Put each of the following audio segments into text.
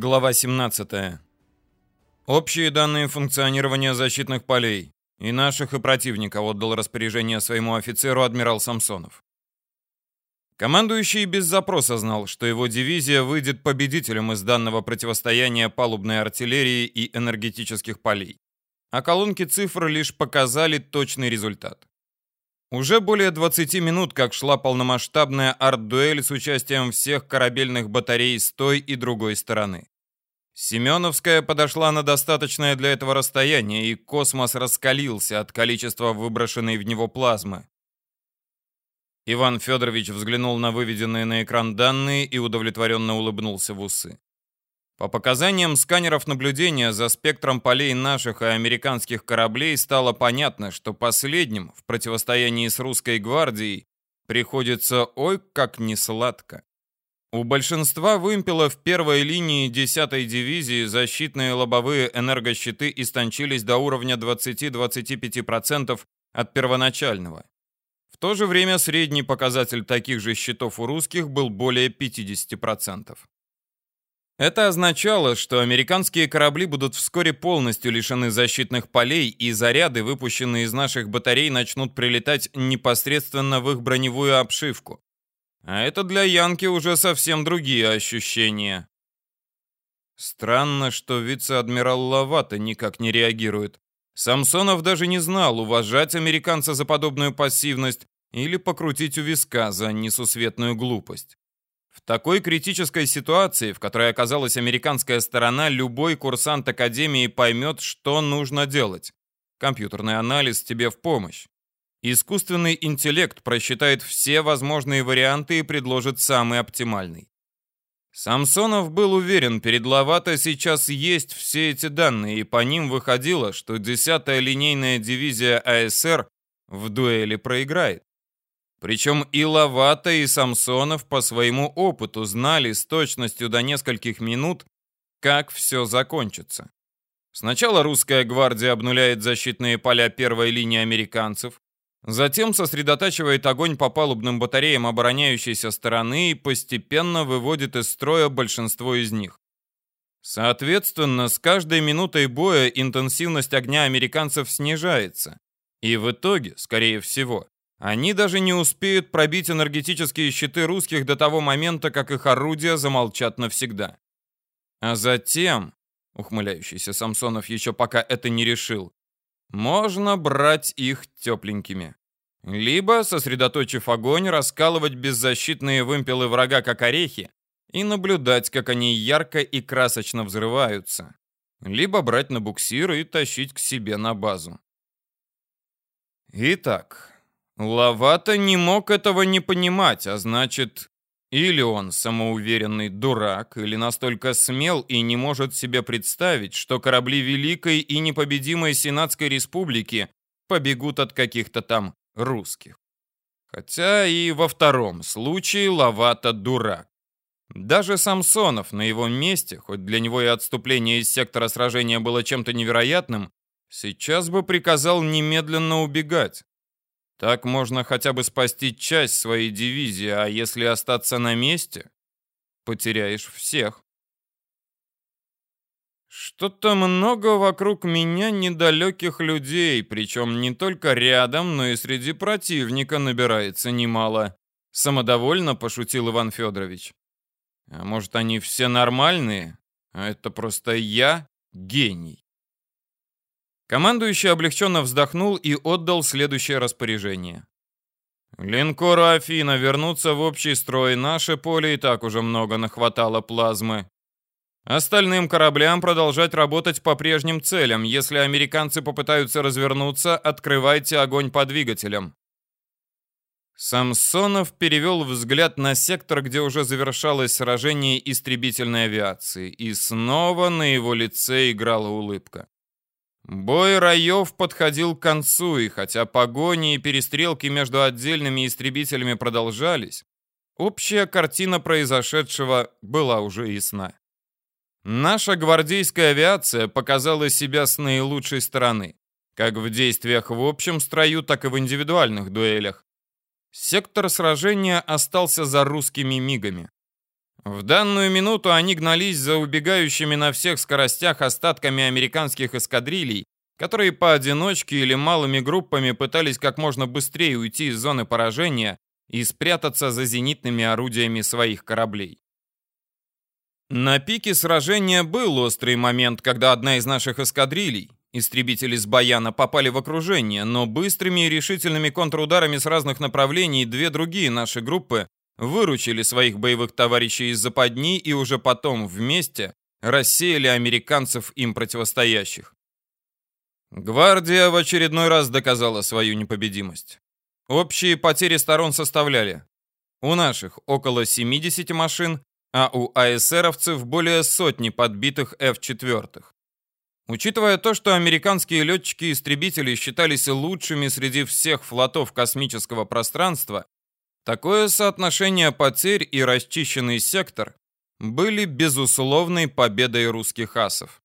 Глава 17. Общие данные функционирования защитных полей. И наших, и противника отдал распоряжение своему офицеру адмирал Самсонов. Командующий без запроса знал, что его дивизия выйдет победителем из данного противостояния палубной артиллерии и энергетических полей. А колонки цифр лишь показали точный результат. Уже более 20 минут, как шла полномасштабная арт-дуэль с участием всех корабельных батарей с той и другой стороны. Семеновская подошла на достаточное для этого расстояние, и космос раскалился от количества выброшенной в него плазмы. Иван Федорович взглянул на выведенные на экран данные и удовлетворенно улыбнулся в усы. По показаниям сканеров наблюдения за спектром полей наших и американских кораблей стало понятно, что последним в противостоянии с русской гвардией приходится ой как несладко. У большинства вымпелов первой линии 10-й дивизии защитные лобовые энергощиты истончились до уровня 20-25% от первоначального. В то же время средний показатель таких же щитов у русских был более 50%. Это означало, что американские корабли будут вскоре полностью лишены защитных полей, и заряды, выпущенные из наших батарей, начнут прилетать непосредственно в их броневую обшивку. А это для Янки уже совсем другие ощущения. Странно, что вице-адмирал Лавата никак не реагирует. Самсонов даже не знал, уважать американца за подобную пассивность или покрутить у виска за несусветную глупость. В такой критической ситуации, в которой оказалась американская сторона, любой курсант Академии поймет, что нужно делать. Компьютерный анализ тебе в помощь. Искусственный интеллект просчитает все возможные варианты и предложит самый оптимальный. Самсонов был уверен, перед Лавато сейчас есть все эти данные, и по ним выходило, что 10-я линейная дивизия АСР в дуэли проиграет. Причем и Лавата, и Самсонов по своему опыту знали с точностью до нескольких минут, как все закончится. Сначала русская гвардия обнуляет защитные поля первой линии американцев, затем сосредотачивает огонь по палубным батареям обороняющейся стороны и постепенно выводит из строя большинство из них. Соответственно, с каждой минутой боя интенсивность огня американцев снижается. И в итоге, скорее всего, они даже не успеют пробить энергетические щиты русских до того момента, как их орудия замолчат навсегда. А затем, ухмыляющийся Самсонов еще пока это не решил, можно брать их тепленькими. Либо, сосредоточив огонь, раскалывать беззащитные вымпелы врага как орехи и наблюдать, как они ярко и красочно взрываются. Либо брать на буксир и тащить к себе на базу. Итак, Лавата не мог этого не понимать, а значит, или он самоуверенный дурак, или настолько смел и не может себе представить, что корабли Великой и непобедимой Сенатской Республики побегут от каких-то там русских. Хотя и во втором случае Лавата дурак. Даже Самсонов на его месте, хоть для него и отступление из сектора сражения было чем-то невероятным, сейчас бы приказал немедленно убегать. Так можно хотя бы спасти часть своей дивизии, а если остаться на месте, потеряешь всех. Что-то много вокруг меня недалеких людей, причем не только рядом, но и среди противника набирается немало. Самодовольно пошутил Иван Федорович. А может, они все нормальные? А это просто я гений. Командующий облегченно вздохнул и отдал следующее распоряжение. Линкору Афина вернуться в общий строй. Наше поле и так уже много нахватало плазмы. Остальным кораблям продолжать работать по прежним целям. Если американцы попытаются развернуться, открывайте огонь по двигателям. Самсонов перевел взгляд на сектор, где уже завершалось сражение истребительной авиации, и снова на его лице играла улыбка. Бой раев подходил к концу, и хотя погони и перестрелки между отдельными истребителями продолжались, общая картина произошедшего была уже ясна. Наша гвардейская авиация показала себя с наилучшей стороны, как в действиях в общем строю, так и в индивидуальных дуэлях. Сектор сражения остался за русскими мигами. В данную минуту они гнались за убегающими на всех скоростях остатками американских эскадрилей, которые поодиночке или малыми группами пытались как можно быстрее уйти из зоны поражения и спрятаться за зенитными орудиями своих кораблей. На пике сражения был острый момент, когда одна из наших эскадрилей, истребители с Баяна, попали в окружение, но быстрыми и решительными контрударами с разных направлений две другие наши группы выручили своих боевых товарищей из западни и уже потом вместе рассеяли американцев им противостоящих. Гвардия в очередной раз доказала свою непобедимость. Общие потери сторон составляли у наших около 70 машин, а у АСРовцев более сотни подбитых F-4. Учитывая то, что американские летчики-истребители считались лучшими среди всех флотов космического пространства, такое соотношение потерь и расчищенный сектор были безусловной победой русских асов.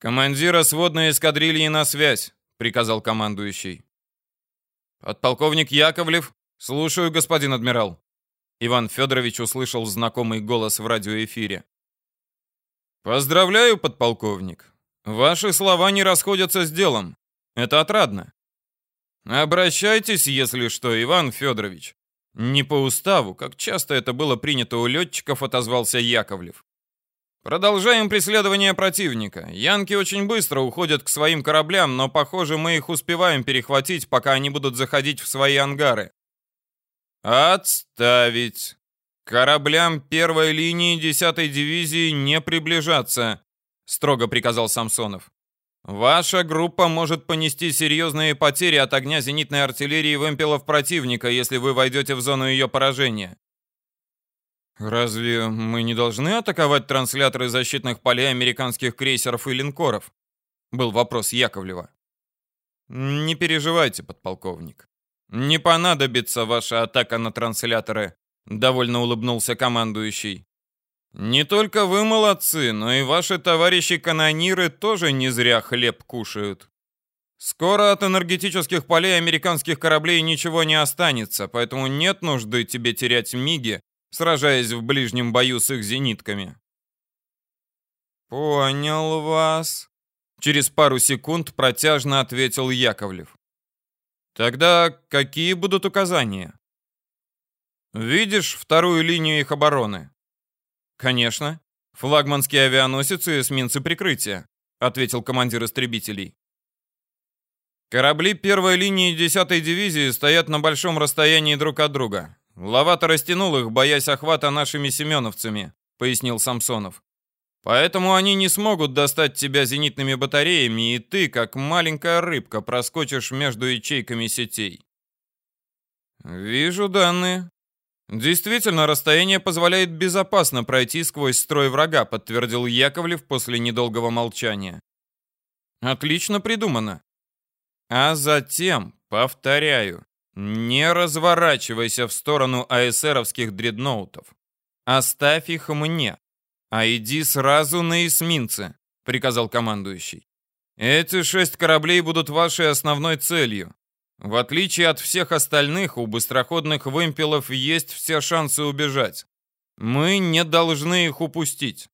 «Командира сводной эскадрильи на связь», — приказал командующий. «Подполковник Яковлев, слушаю, господин адмирал». Иван Федорович услышал знакомый голос в радиоэфире. «Поздравляю, подполковник. Ваши слова не расходятся с делом. Это отрадно. Обращайтесь, если что, Иван Федорович. Не по уставу, как часто это было принято у летчиков, отозвался Яковлев. Продолжаем преследование противника. Янки очень быстро уходят к своим кораблям, но, похоже, мы их успеваем перехватить, пока они будут заходить в свои ангары. «Отставить! Кораблям первой линии 10-й дивизии не приближаться», — строго приказал Самсонов. «Ваша группа может понести серьезные потери от огня зенитной артиллерии вымпелов противника, если вы войдете в зону ее поражения». «Разве мы не должны атаковать трансляторы защитных полей американских крейсеров и линкоров?» — был вопрос Яковлева. «Не переживайте, подполковник. «Не понадобится ваша атака на трансляторы», — довольно улыбнулся командующий. «Не только вы молодцы, но и ваши товарищи-канониры тоже не зря хлеб кушают. Скоро от энергетических полей американских кораблей ничего не останется, поэтому нет нужды тебе терять миги, сражаясь в ближнем бою с их зенитками». «Понял вас», — через пару секунд протяжно ответил Яковлев. Тогда какие будут указания? Видишь вторую линию их обороны? Конечно. Флагманские авианосцы и эсминцы прикрытия, ответил командир истребителей. Корабли первой линии 10-й дивизии стоят на большом расстоянии друг от друга. Лавата растянул их, боясь охвата нашими семеновцами, пояснил Самсонов. Поэтому они не смогут достать тебя зенитными батареями, и ты, как маленькая рыбка, проскочишь между ячейками сетей. Вижу данные. Действительно, расстояние позволяет безопасно пройти сквозь строй врага, подтвердил Яковлев после недолгого молчания. Отлично придумано. А затем, повторяю, не разворачивайся в сторону АСРовских дредноутов. Оставь их мне. «А иди сразу на эсминцы», — приказал командующий. «Эти шесть кораблей будут вашей основной целью. В отличие от всех остальных, у быстроходных вымпелов есть все шансы убежать. Мы не должны их упустить».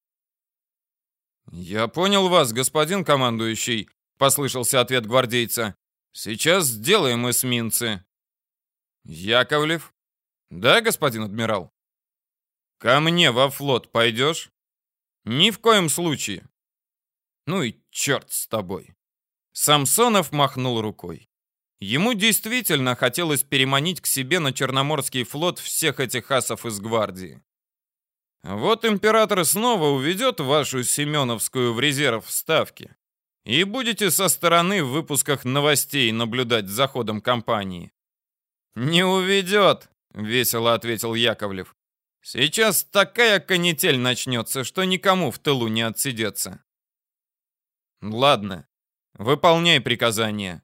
«Я понял вас, господин командующий», — послышался ответ гвардейца. «Сейчас сделаем эсминцы». «Яковлев?» «Да, господин адмирал». «Ко мне во флот пойдешь?» Ни в коем случае. Ну и черт с тобой. Самсонов махнул рукой. Ему действительно хотелось переманить к себе на Черноморский флот всех этих асов из гвардии. Вот император снова уведет вашу Семеновскую в резерв вставки. И будете со стороны в выпусках новостей наблюдать за ходом кампании. «Не уведет», — весело ответил Яковлев. Сейчас такая канитель начнется, что никому в тылу не отсидеться. Ладно, выполняй приказание.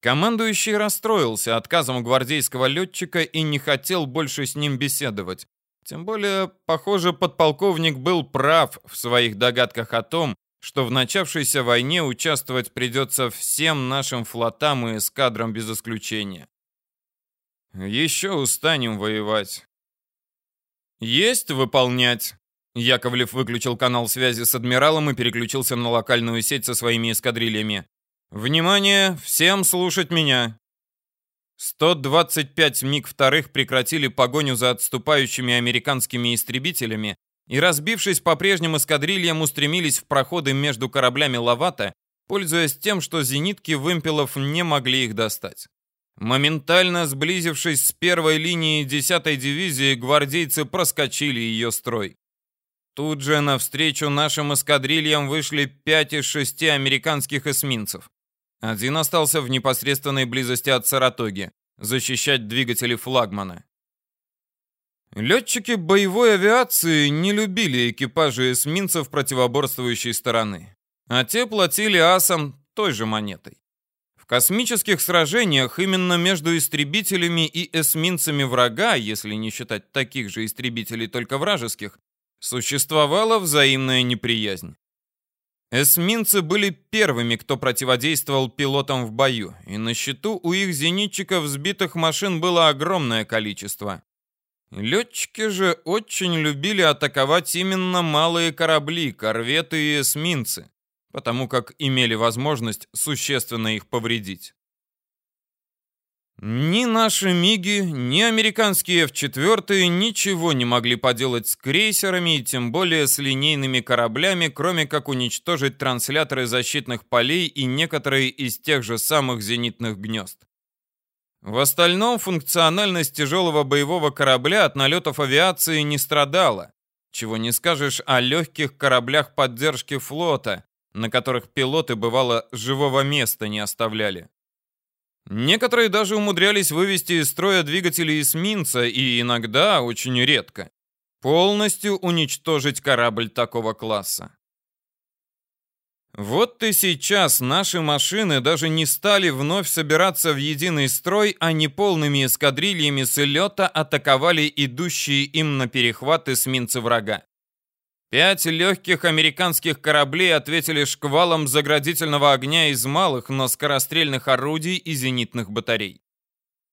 Командующий расстроился отказом гвардейского летчика и не хотел больше с ним беседовать. Тем более, похоже, подполковник был прав в своих догадках о том, что в начавшейся войне участвовать придется всем нашим флотам и эскадрам без исключения. Еще устанем воевать. Есть выполнять. Яковлев выключил канал связи с адмиралом и переключился на локальную сеть со своими эскадрильями. Внимание, всем слушать меня. 125 МиГ вторых прекратили погоню за отступающими американскими истребителями и, разбившись по прежним эскадрильям, устремились в проходы между кораблями Лавата, пользуясь тем, что зенитки вымпелов не могли их достать. Моментально сблизившись с первой линией 10-й дивизии, гвардейцы проскочили ее строй. Тут же навстречу нашим эскадрильям вышли 5 из 6 американских эсминцев. Один остался в непосредственной близости от Саратоги, защищать двигатели флагмана. Летчики боевой авиации не любили экипажи эсминцев противоборствующей стороны, а те платили асам той же монетой космических сражениях именно между истребителями и эсминцами врага, если не считать таких же истребителей, только вражеских, существовала взаимная неприязнь. Эсминцы были первыми, кто противодействовал пилотам в бою, и на счету у их зенитчиков сбитых машин было огромное количество. Летчики же очень любили атаковать именно малые корабли, корветы и эсминцы потому как имели возможность существенно их повредить. Ни наши МиГи, ни американские F-4 ничего не могли поделать с крейсерами и тем более с линейными кораблями, кроме как уничтожить трансляторы защитных полей и некоторые из тех же самых зенитных гнезд. В остальном функциональность тяжелого боевого корабля от налетов авиации не страдала, чего не скажешь о легких кораблях поддержки флота, на которых пилоты, бывало, живого места не оставляли. Некоторые даже умудрялись вывести из строя двигатели эсминца и иногда, очень редко, полностью уничтожить корабль такого класса. Вот и сейчас наши машины даже не стали вновь собираться в единый строй, а неполными эскадрильями с лета атаковали идущие им на перехват эсминцы врага. Пять легких американских кораблей ответили шквалом заградительного огня из малых, но скорострельных орудий и зенитных батарей.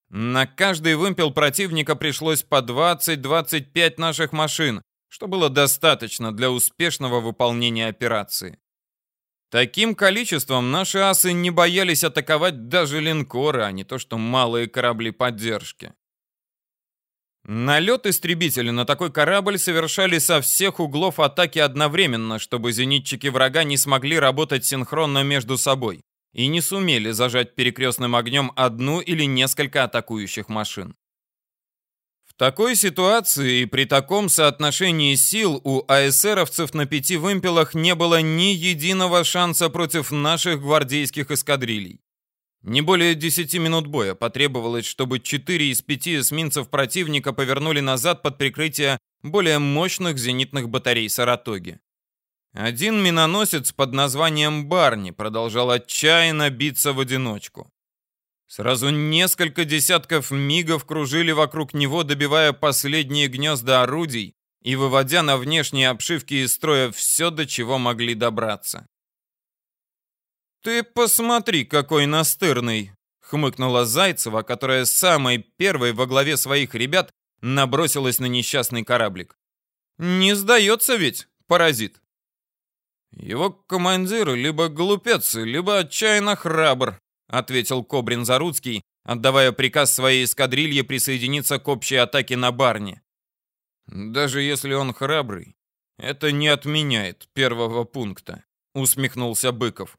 На каждый вымпел противника пришлось по 20-25 наших машин, что было достаточно для успешного выполнения операции. Таким количеством наши асы не боялись атаковать даже линкоры, а не то что малые корабли поддержки. Налет истребителя на такой корабль совершали со всех углов атаки одновременно, чтобы зенитчики врага не смогли работать синхронно между собой и не сумели зажать перекрестным огнем одну или несколько атакующих машин. В такой ситуации и при таком соотношении сил у АСРовцев на пяти вымпелах не было ни единого шанса против наших гвардейских эскадрилей. Не более 10 минут боя потребовалось, чтобы 4 из 5 эсминцев противника повернули назад под прикрытие более мощных зенитных батарей Саратоги. Один миноносец под названием Барни продолжал отчаянно биться в одиночку. Сразу несколько десятков мигов кружили вокруг него, добивая последние гнезда орудий и выводя на внешние обшивки из строя все, до чего могли добраться. «Ты посмотри, какой настырный!» — хмыкнула Зайцева, которая самой первой во главе своих ребят набросилась на несчастный кораблик. «Не сдается ведь, паразит!» «Его командир либо глупец, либо отчаянно храбр», — ответил Кобрин Заруцкий, отдавая приказ своей эскадрилье присоединиться к общей атаке на Барне. «Даже если он храбрый, это не отменяет первого пункта», — усмехнулся Быков.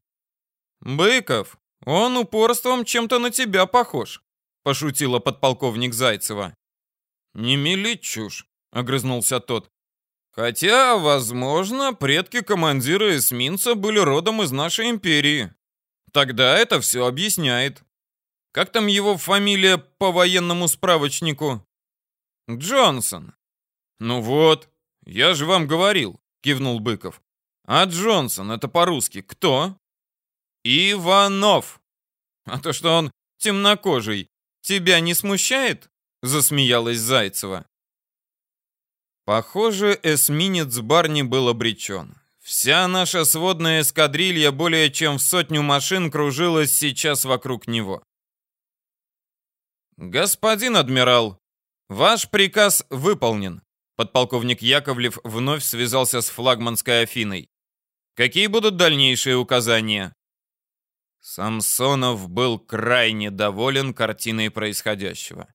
«Быков, он упорством чем-то на тебя похож», — пошутила подполковник Зайцева. «Не мели чушь», — огрызнулся тот. «Хотя, возможно, предки командира эсминца были родом из нашей империи. Тогда это все объясняет. Как там его фамилия по военному справочнику?» «Джонсон». «Ну вот, я же вам говорил», — кивнул Быков. «А Джонсон это по-русски кто?» «Иванов!» «А то, что он темнокожий, тебя не смущает?» Засмеялась Зайцева. Похоже, эсминец Барни был обречен. Вся наша сводная эскадрилья более чем в сотню машин кружилась сейчас вокруг него. «Господин адмирал, ваш приказ выполнен», Подполковник Яковлев вновь связался с флагманской Афиной. Какие будут дальнейшие указания? Самсонов был крайне доволен картиной происходящего.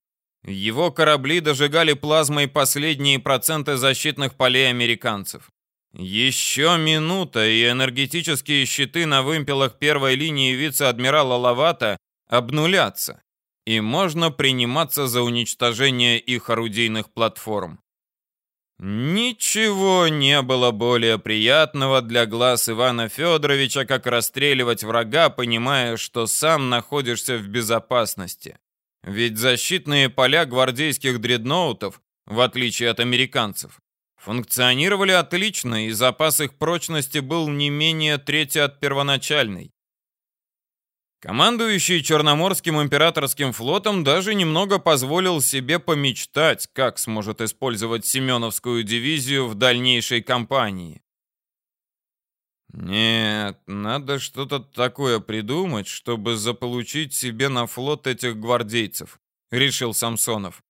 Его корабли дожигали плазмой последние проценты защитных полей американцев. Еще минута, и энергетические щиты на вымпелах первой линии вице-адмирала Лавата обнулятся, и можно приниматься за уничтожение их орудийных платформ. Ничего не было более приятного для глаз Ивана Федоровича, как расстреливать врага, понимая, что сам находишься в безопасности. Ведь защитные поля гвардейских дредноутов, в отличие от американцев, функционировали отлично, и запас их прочности был не менее трети от первоначальной. Командующий Черноморским императорским флотом даже немного позволил себе помечтать, как сможет использовать Семеновскую дивизию в дальнейшей кампании. Нет, надо что-то такое придумать, чтобы заполучить себе на флот этих гвардейцев, решил Самсонов.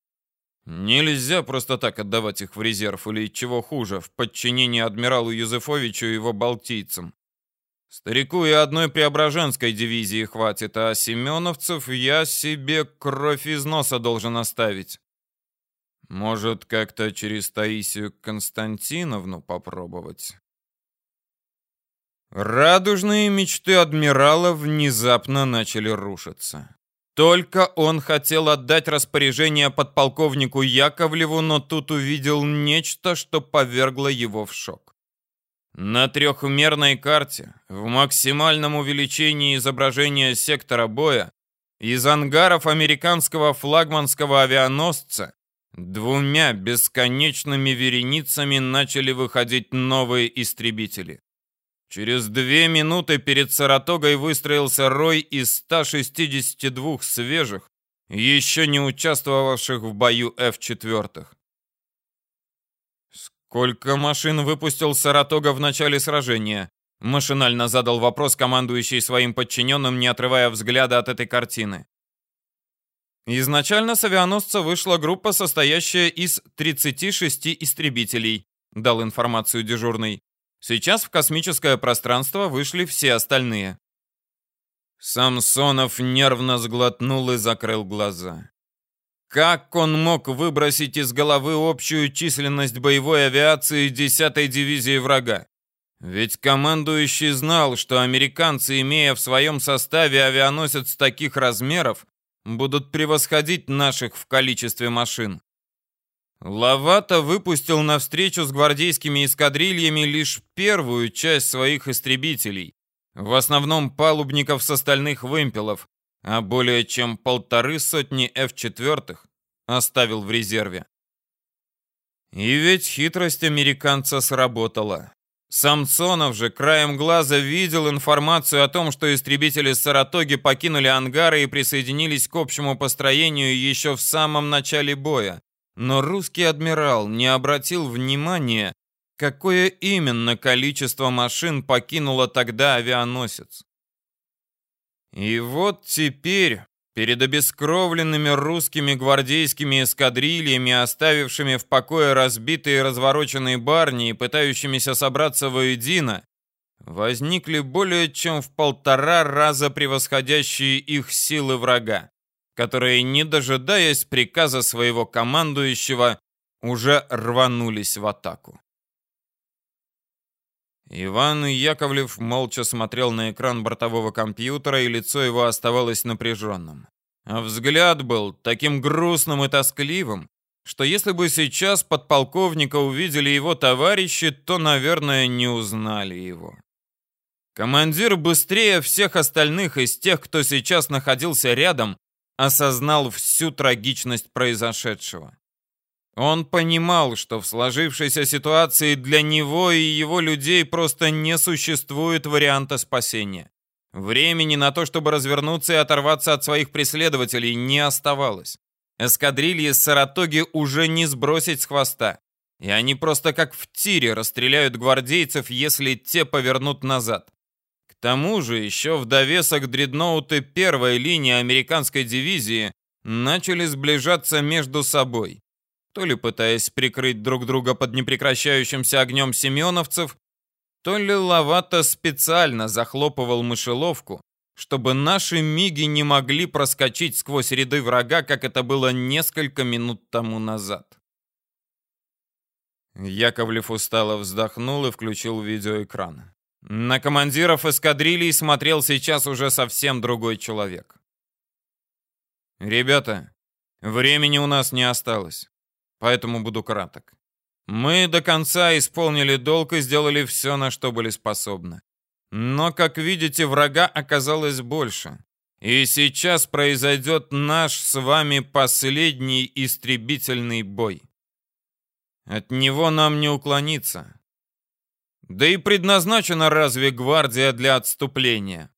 Нельзя просто так отдавать их в резерв или, чего хуже, в подчинение адмиралу Юзефовичу и его балтийцам. Старику и одной Преображенской дивизии хватит, а семеновцев я себе кровь из носа должен оставить. Может, как-то через Таисию Константиновну попробовать? Радужные мечты адмирала внезапно начали рушиться. Только он хотел отдать распоряжение подполковнику Яковлеву, но тут увидел нечто, что повергло его в шок. На трехмерной карте, в максимальном увеличении изображения сектора боя, из ангаров американского флагманского авианосца двумя бесконечными вереницами начали выходить новые истребители. Через две минуты перед Саратогой выстроился рой из 162 свежих, еще не участвовавших в бою F-4. «Сколько машин выпустил Саратога в начале сражения?» Машинально задал вопрос командующий своим подчиненным, не отрывая взгляда от этой картины. Изначально с авианосца вышла группа, состоящая из 36 истребителей, дал информацию дежурный. Сейчас в космическое пространство вышли все остальные. Самсонов нервно сглотнул и закрыл глаза. Как он мог выбросить из головы общую численность боевой авиации 10-й дивизии врага? Ведь командующий знал, что американцы, имея в своем составе авианосец таких размеров, будут превосходить наших в количестве машин. Лавата выпустил на встречу с гвардейскими эскадрильями лишь первую часть своих истребителей, в основном палубников с остальных вымпелов, а более чем полторы сотни F-4 оставил в резерве. И ведь хитрость американца сработала. Самсонов же краем глаза видел информацию о том, что истребители Саратоги покинули ангары и присоединились к общему построению еще в самом начале боя. Но русский адмирал не обратил внимания, какое именно количество машин покинуло тогда авианосец. И вот теперь, перед обескровленными русскими гвардейскими эскадрильями, оставившими в покое разбитые и развороченные барни и пытающимися собраться воедино, возникли более чем в полтора раза превосходящие их силы врага которые, не дожидаясь приказа своего командующего, уже рванулись в атаку. Иван Яковлев молча смотрел на экран бортового компьютера, и лицо его оставалось напряженным. А взгляд был таким грустным и тоскливым, что если бы сейчас подполковника увидели его товарищи, то, наверное, не узнали его. Командир быстрее всех остальных из тех, кто сейчас находился рядом, осознал всю трагичность произошедшего. Он понимал, что в сложившейся ситуации для него и его людей просто не существует варианта спасения. Времени на то, чтобы развернуться и оторваться от своих преследователей, не оставалось. Эскадрильи Саратоги уже не сбросить с хвоста. И они просто как в тире расстреляют гвардейцев, если те повернут назад тому же еще в довесок дредноуты первой линии американской дивизии начали сближаться между собой. То ли пытаясь прикрыть друг друга под непрекращающимся огнем семеновцев, то ли Лавата специально захлопывал мышеловку, чтобы наши миги не могли проскочить сквозь ряды врага, как это было несколько минут тому назад. Яковлев устало вздохнул и включил видеоэкран. На командиров эскадрилий смотрел сейчас уже совсем другой человек. «Ребята, времени у нас не осталось, поэтому буду краток. Мы до конца исполнили долг и сделали все, на что были способны. Но, как видите, врага оказалось больше. И сейчас произойдет наш с вами последний истребительный бой. От него нам не уклониться. Да и предназначена разве гвардия для отступления?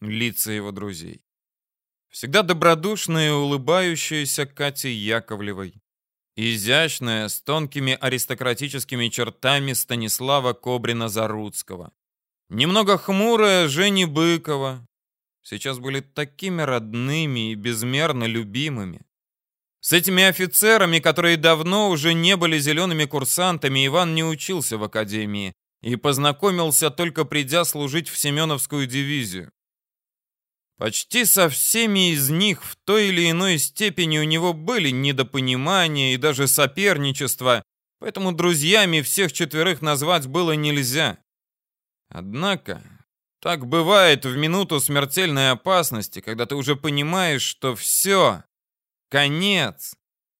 Лица его друзей. Всегда добродушная и улыбающаяся Катя Яковлевой. Изящная, с тонкими аристократическими чертами Станислава Кобрина-Заруцкого. Немного хмурая Жени Быкова. Сейчас были такими родными и безмерно любимыми. С этими офицерами, которые давно уже не были зелеными курсантами, Иван не учился в академии и познакомился только придя служить в Семеновскую дивизию. Почти со всеми из них в той или иной степени у него были недопонимания и даже соперничество, поэтому друзьями всех четверых назвать было нельзя. Однако, так бывает в минуту смертельной опасности, когда ты уже понимаешь, что все, Конец.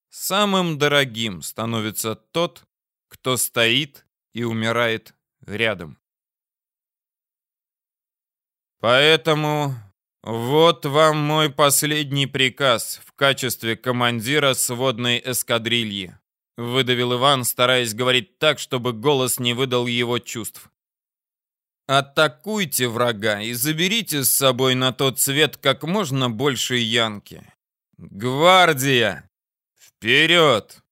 Самым дорогим становится тот, кто стоит и умирает рядом. Поэтому вот вам мой последний приказ в качестве командира сводной эскадрильи. Выдавил Иван, стараясь говорить так, чтобы голос не выдал его чувств. Атакуйте врага и заберите с собой на тот свет как можно больше янки. «Гвардия! Вперед!»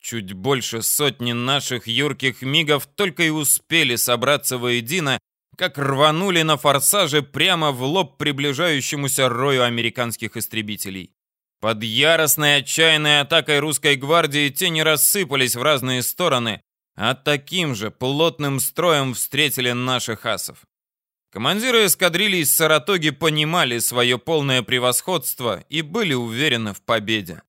Чуть больше сотни наших юрких мигов только и успели собраться воедино, как рванули на форсаже прямо в лоб приближающемуся рою американских истребителей. Под яростной отчаянной атакой русской гвардии те не рассыпались в разные стороны, а таким же плотным строем встретили наших асов. Командиры эскадрилий Саратоги понимали свое полное превосходство и были уверены в победе.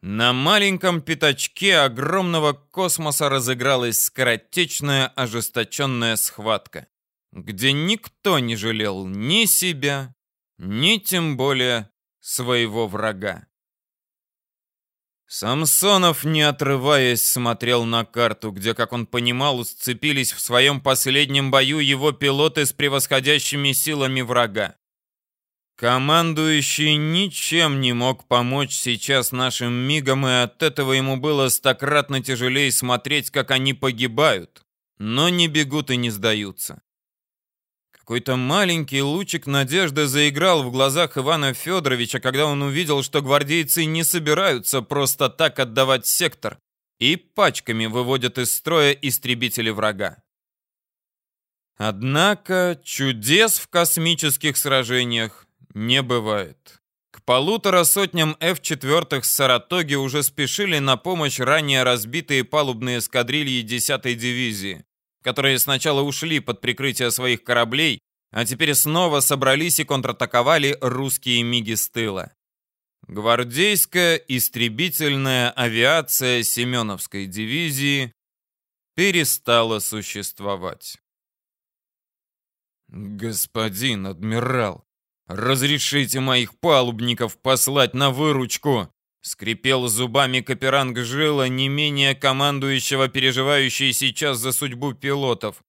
На маленьком пятачке огромного космоса разыгралась скоротечная ожесточенная схватка, где никто не жалел ни себя, ни тем более своего врага. Самсонов, не отрываясь, смотрел на карту, где, как он понимал, сцепились в своем последнем бою его пилоты с превосходящими силами врага. Командующий ничем не мог помочь сейчас нашим мигам, и от этого ему было стократно тяжелее смотреть, как они погибают, но не бегут и не сдаются. Какой-то маленький лучик надежды заиграл в глазах Ивана Федоровича, когда он увидел, что гвардейцы не собираются просто так отдавать сектор и пачками выводят из строя истребители врага. Однако чудес в космических сражениях не бывает. К полутора сотням F-4 с Саратоги уже спешили на помощь ранее разбитые палубные эскадрильи 10-й дивизии которые сначала ушли под прикрытие своих кораблей, а теперь снова собрались и контратаковали русские миги с тыла. Гвардейская истребительная авиация Семеновской дивизии перестала существовать. «Господин адмирал, разрешите моих палубников послать на выручку!» Скрипел зубами Каперанг Жила, не менее командующего, переживающий сейчас за судьбу пилотов.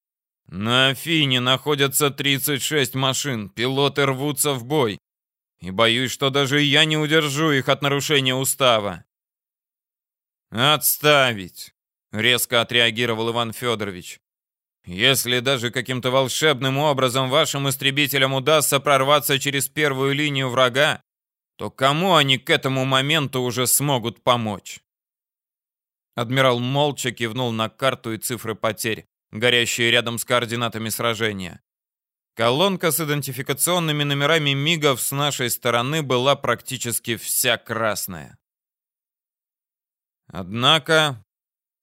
На Афине находятся 36 машин, пилоты рвутся в бой. И боюсь, что даже я не удержу их от нарушения устава. «Отставить!» — резко отреагировал Иван Федорович. «Если даже каким-то волшебным образом вашим истребителям удастся прорваться через первую линию врага, то кому они к этому моменту уже смогут помочь? Адмирал молча кивнул на карту и цифры потерь, горящие рядом с координатами сражения. Колонка с идентификационными номерами МИГов с нашей стороны была практически вся красная. Однако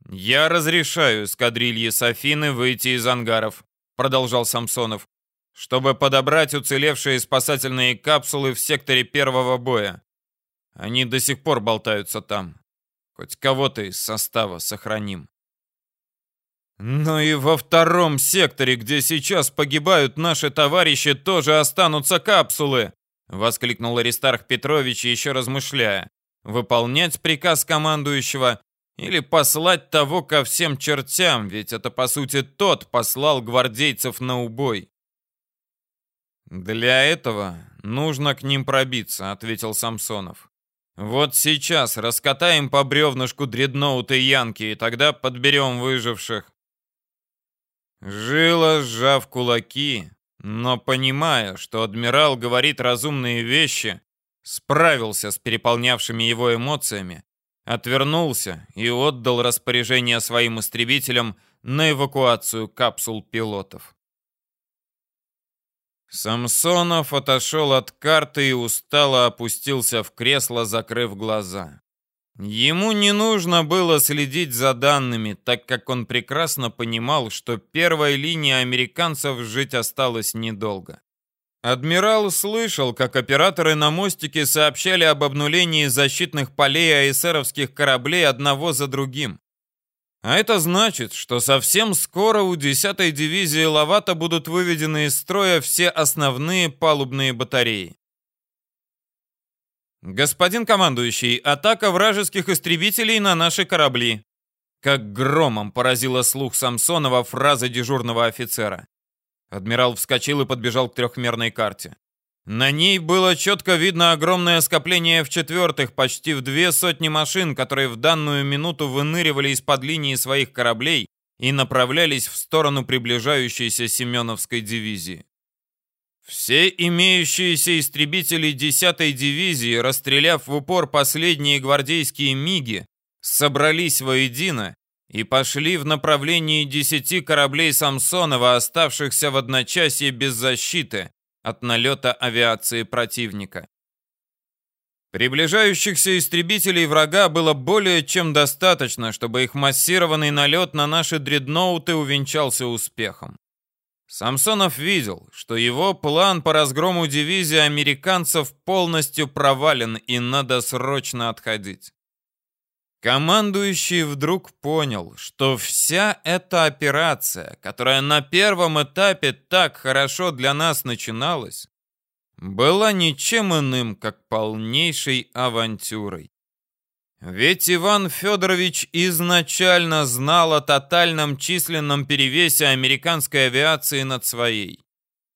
я разрешаю эскадрилье Софины выйти из ангаров, продолжал Самсонов, чтобы подобрать уцелевшие спасательные капсулы в секторе первого боя. Они до сих пор болтаются там. Хоть кого-то из состава сохраним. Но и во втором секторе, где сейчас погибают наши товарищи, тоже останутся капсулы, воскликнул Аристарх Петрович, еще размышляя выполнять приказ командующего или послать того ко всем чертям, ведь это по сути тот послал гвардейцев на убой. Для этого нужно к ним пробиться, ответил Самсонов. Вот сейчас раскатаем по бревнышку дредноуты Янки, и тогда подберем выживших. Жила, сжав кулаки, но понимая, что адмирал говорит разумные вещи, справился с переполнявшими его эмоциями, отвернулся и отдал распоряжение своим истребителям на эвакуацию капсул пилотов. Самсонов отошел от карты и устало опустился в кресло, закрыв глаза. Ему не нужно было следить за данными, так как он прекрасно понимал, что первой линии американцев жить осталось недолго. Адмирал слышал, как операторы на мостике сообщали об обнулении защитных полей аэсеровских кораблей одного за другим. А это значит, что совсем скоро у 10-й дивизии Лавата будут выведены из строя все основные палубные батареи. «Господин командующий, атака вражеских истребителей на наши корабли!» Как громом поразила слух Самсонова фраза дежурного офицера. Адмирал вскочил и подбежал к трехмерной карте. На ней было четко видно огромное скопление в четвертых, почти в две сотни машин, которые в данную минуту выныривали из-под линии своих кораблей и направлялись в сторону приближающейся Семеновской дивизии. Все имеющиеся истребители 10-й дивизии, расстреляв в упор последние гвардейские МиГи, собрались воедино и пошли в направлении десяти кораблей Самсонова, оставшихся в одночасье без защиты от налета авиации противника. Приближающихся истребителей врага было более чем достаточно, чтобы их массированный налет на наши дредноуты увенчался успехом. Самсонов видел, что его план по разгрому дивизии американцев полностью провален и надо срочно отходить. Командующий вдруг понял, что вся эта операция, которая на первом этапе так хорошо для нас начиналась, была ничем иным, как полнейшей авантюрой. Ведь Иван Федорович изначально знал о тотальном численном перевесе американской авиации над своей.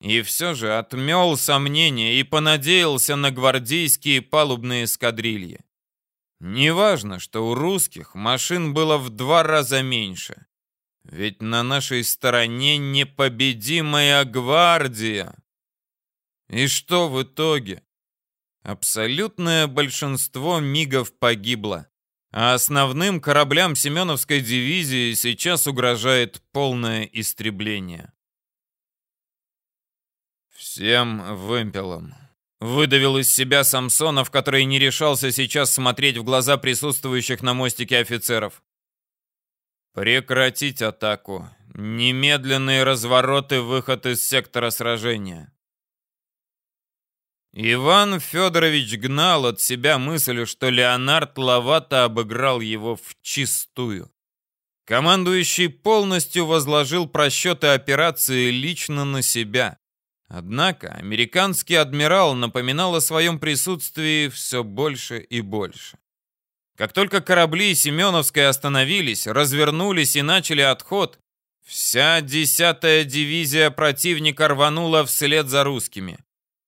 И все же отмел сомнения и понадеялся на гвардейские палубные эскадрильи. Неважно, что у русских машин было в два раза меньше. Ведь на нашей стороне непобедимая гвардия. И что в итоге? Абсолютное большинство мигов погибло, а основным кораблям Семеновской дивизии сейчас угрожает полное истребление. Всем вымпелам Выдавил из себя Самсонов, который не решался сейчас смотреть в глаза присутствующих на мостике офицеров. Прекратить атаку. Немедленные развороты, выход из сектора сражения. Иван Федорович гнал от себя мысль, что Леонард Лавата обыграл его в чистую. Командующий полностью возложил просчеты операции лично на себя. Однако американский адмирал напоминал о своем присутствии все больше и больше. Как только корабли Семеновской остановились, развернулись и начали отход, вся десятая дивизия противника рванула вслед за русскими.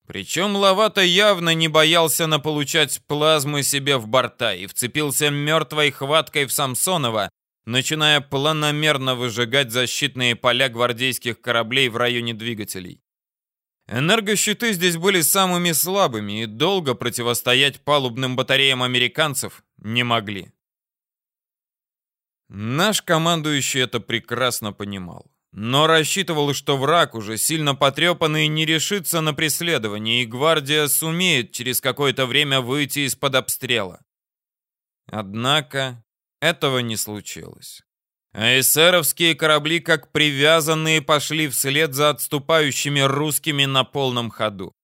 Причем Лавата явно не боялся наполучать плазмы себе в борта и вцепился мертвой хваткой в Самсонова, начиная планомерно выжигать защитные поля гвардейских кораблей в районе двигателей. Энергощиты здесь были самыми слабыми и долго противостоять палубным батареям американцев не могли. Наш командующий это прекрасно понимал, но рассчитывал, что враг уже сильно потрепанный не решится на преследование, и гвардия сумеет через какое-то время выйти из-под обстрела. Однако этого не случилось. А эсеровские корабли, как привязанные, пошли вслед за отступающими русскими на полном ходу.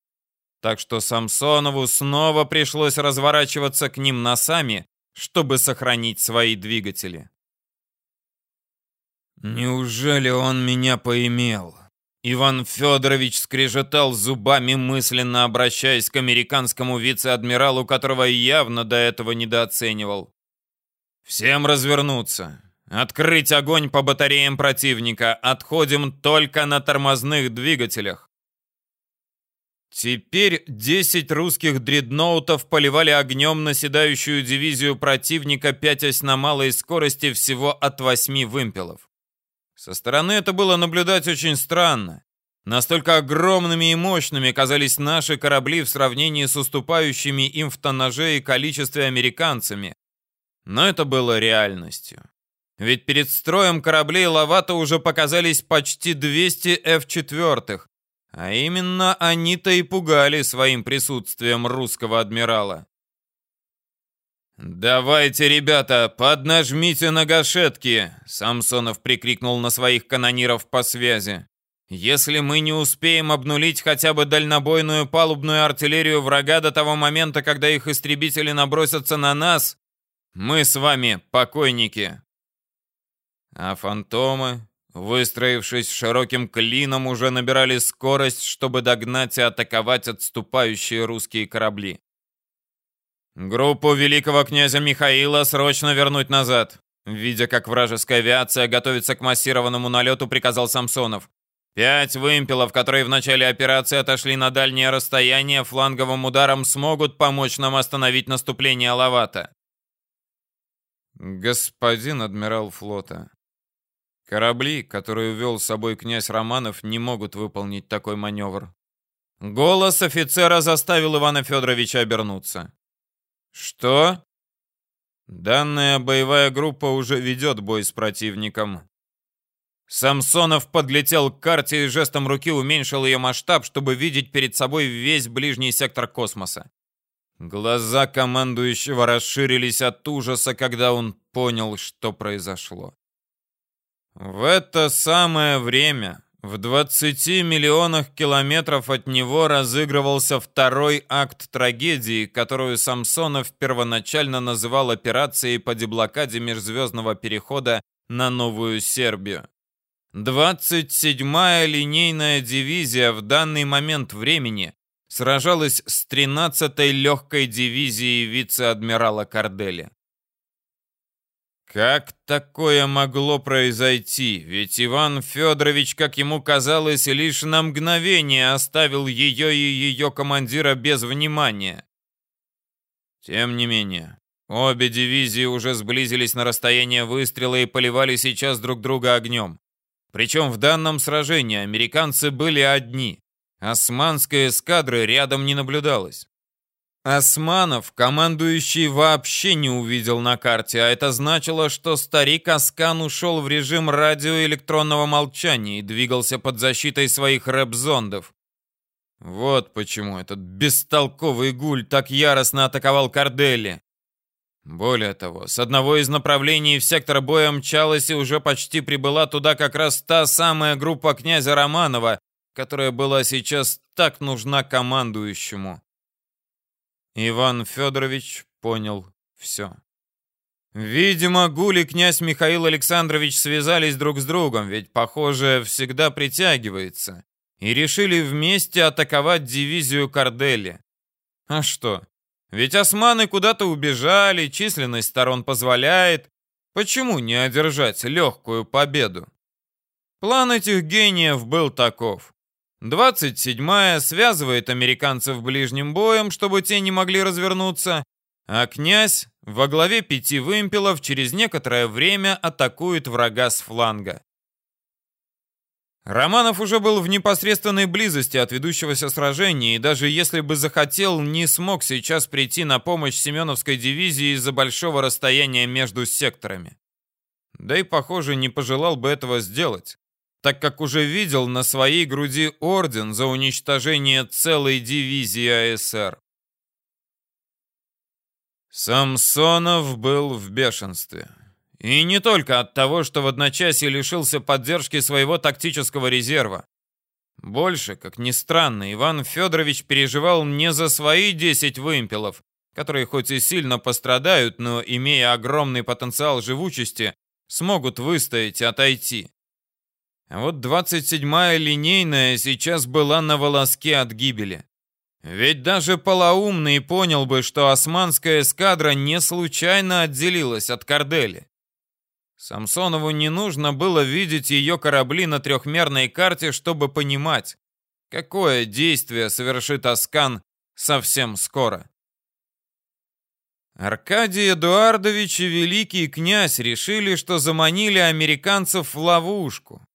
Так что Самсонову снова пришлось разворачиваться к ним носами, чтобы сохранить свои двигатели. Неужели он меня поимел? Иван Федорович скрежетал зубами, мысленно обращаясь к американскому вице-адмиралу, которого явно до этого недооценивал. «Всем развернуться. Открыть огонь по батареям противника. Отходим только на тормозных двигателях». Теперь 10 русских дредноутов поливали огнем наседающую дивизию противника, пятясь на малой скорости всего от 8 вымпелов. Со стороны это было наблюдать очень странно. Настолько огромными и мощными казались наши корабли в сравнении с уступающими им в тоннаже и количестве американцами. Но это было реальностью. Ведь перед строем кораблей Лавата уже показались почти 200 F-4, а именно они-то и пугали своим присутствием русского адмирала. «Давайте, ребята, поднажмите на гашетки!» Самсонов прикрикнул на своих канониров по связи. «Если мы не успеем обнулить хотя бы дальнобойную палубную артиллерию врага до того момента, когда их истребители набросятся на нас, мы с вами покойники!» А фантомы, выстроившись широким клином, уже набирали скорость, чтобы догнать и атаковать отступающие русские корабли. Группу великого князя Михаила срочно вернуть назад. Видя, как вражеская авиация готовится к массированному налету, приказал Самсонов. Пять вымпелов, которые в начале операции отошли на дальнее расстояние, фланговым ударом смогут помочь нам остановить наступление Лавата. Господин адмирал флота, корабли, которые увел с собой князь Романов, не могут выполнить такой маневр. Голос офицера заставил Ивана Федоровича обернуться. Что? Данная боевая группа уже ведет бой с противником. Самсонов подлетел к карте и жестом руки уменьшил ее масштаб, чтобы видеть перед собой весь ближний сектор космоса. Глаза командующего расширились от ужаса, когда он понял, что произошло. В это самое время в 20 миллионах километров от него разыгрывался второй акт трагедии, которую Самсонов первоначально называл операцией по деблокаде межзвездного перехода на Новую Сербию. 27-я линейная дивизия в данный момент времени сражалась с 13-й легкой дивизией вице-адмирала Кардели. Как такое могло произойти? Ведь Иван Федорович, как ему казалось, лишь на мгновение оставил ее и ее командира без внимания. Тем не менее, обе дивизии уже сблизились на расстояние выстрела и поливали сейчас друг друга огнем. Причем в данном сражении американцы были одни. Османской эскадры рядом не наблюдалось. Османов командующий вообще не увидел на карте, а это значило, что старик Аскан ушел в режим радиоэлектронного молчания и двигался под защитой своих рэп-зондов. Вот почему этот бестолковый гуль так яростно атаковал Кордели. Более того, с одного из направлений в сектор боя мчалась и уже почти прибыла туда как раз та самая группа князя Романова, которая была сейчас так нужна командующему. Иван Федорович понял все. Видимо, Гуль и князь Михаил Александрович связались друг с другом, ведь, похоже, всегда притягивается, и решили вместе атаковать дивизию Кардели. А что? Ведь османы куда-то убежали, численность сторон позволяет. Почему не одержать легкую победу? План этих гениев был таков. 27-я связывает американцев ближним боем, чтобы те не могли развернуться, а князь во главе пяти вымпелов через некоторое время атакует врага с фланга. Романов уже был в непосредственной близости от ведущегося сражения, и даже если бы захотел, не смог сейчас прийти на помощь Семеновской дивизии из-за большого расстояния между секторами. Да и, похоже, не пожелал бы этого сделать так как уже видел на своей груди орден за уничтожение целой дивизии АСР. Самсонов был в бешенстве. И не только от того, что в одночасье лишился поддержки своего тактического резерва. Больше, как ни странно, Иван Федорович переживал не за свои 10 вымпелов, которые хоть и сильно пострадают, но, имея огромный потенциал живучести, смогут выстоять и отойти. Вот 27-я линейная сейчас была на волоске от гибели. Ведь даже полоумный понял бы, что османская эскадра не случайно отделилась от Кордели. Самсонову не нужно было видеть ее корабли на трехмерной карте, чтобы понимать, какое действие совершит Аскан совсем скоро. Аркадий Эдуардович и великий князь решили, что заманили американцев в ловушку.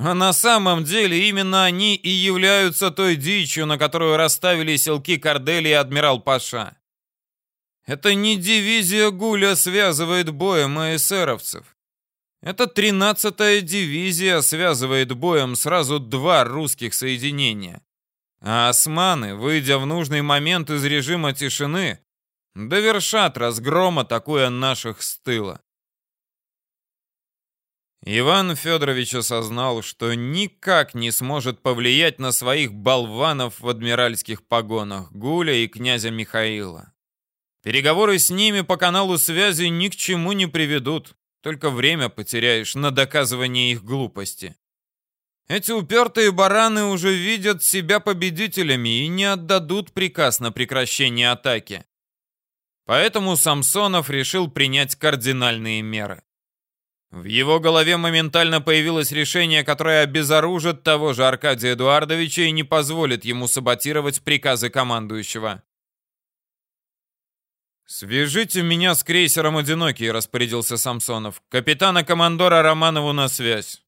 А на самом деле именно они и являются той дичью, на которую расставили селки Кордели и адмирал Паша. Это не дивизия Гуля связывает боем эсеровцев. Это 13-я дивизия связывает боем сразу два русских соединения. А османы, выйдя в нужный момент из режима тишины, довершат разгром, атакуя наших с тыла. Иван Федорович осознал, что никак не сможет повлиять на своих болванов в адмиральских погонах Гуля и князя Михаила. Переговоры с ними по каналу связи ни к чему не приведут, только время потеряешь на доказывание их глупости. Эти упертые бараны уже видят себя победителями и не отдадут приказ на прекращение атаки. Поэтому Самсонов решил принять кардинальные меры. В его голове моментально появилось решение, которое обезоружит того же Аркадия Эдуардовича и не позволит ему саботировать приказы командующего. «Свяжите меня с крейсером «Одинокий», — распорядился Самсонов. «Капитана-командора Романову на связь».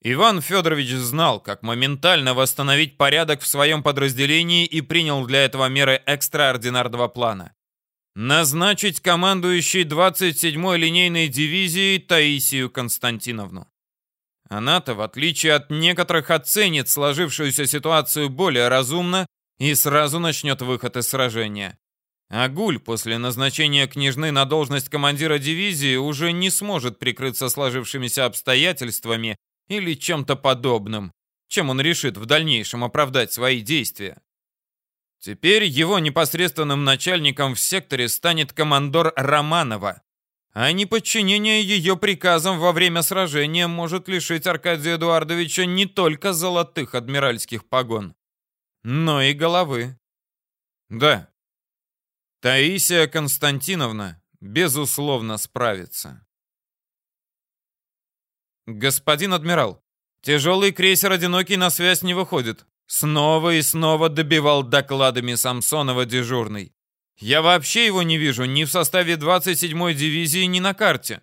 Иван Федорович знал, как моментально восстановить порядок в своем подразделении и принял для этого меры экстраординарного плана назначить командующей 27-й линейной дивизией Таисию Константиновну. Она-то, в отличие от некоторых, оценит сложившуюся ситуацию более разумно и сразу начнет выход из сражения. А Гуль после назначения княжны на должность командира дивизии уже не сможет прикрыться сложившимися обстоятельствами или чем-то подобным, чем он решит в дальнейшем оправдать свои действия. Теперь его непосредственным начальником в секторе станет командор Романова, а неподчинение ее приказам во время сражения может лишить Аркадия Эдуардовича не только золотых адмиральских погон, но и головы. Да, Таисия Константиновна безусловно справится. Господин адмирал, тяжелый крейсер «Одинокий» на связь не выходит. Снова и снова добивал докладами Самсонова дежурный. Я вообще его не вижу ни в составе 27-й дивизии, ни на карте.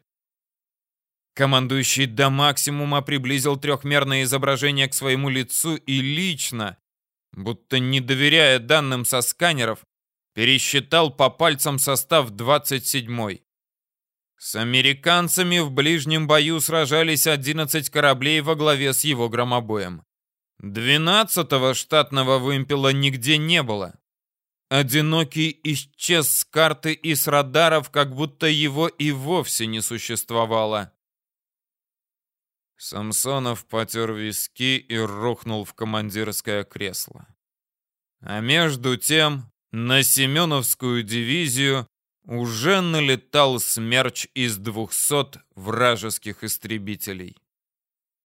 Командующий до максимума приблизил трехмерное изображение к своему лицу и лично, будто не доверяя данным со сканеров, пересчитал по пальцам состав 27-й. С американцами в ближнем бою сражались 11 кораблей во главе с его громобоем. Двенадцатого штатного вымпела нигде не было. Одинокий исчез с карты и с радаров, как будто его и вовсе не существовало. Самсонов потер виски и рухнул в командирское кресло. А между тем на Семеновскую дивизию уже налетал смерч из двухсот вражеских истребителей.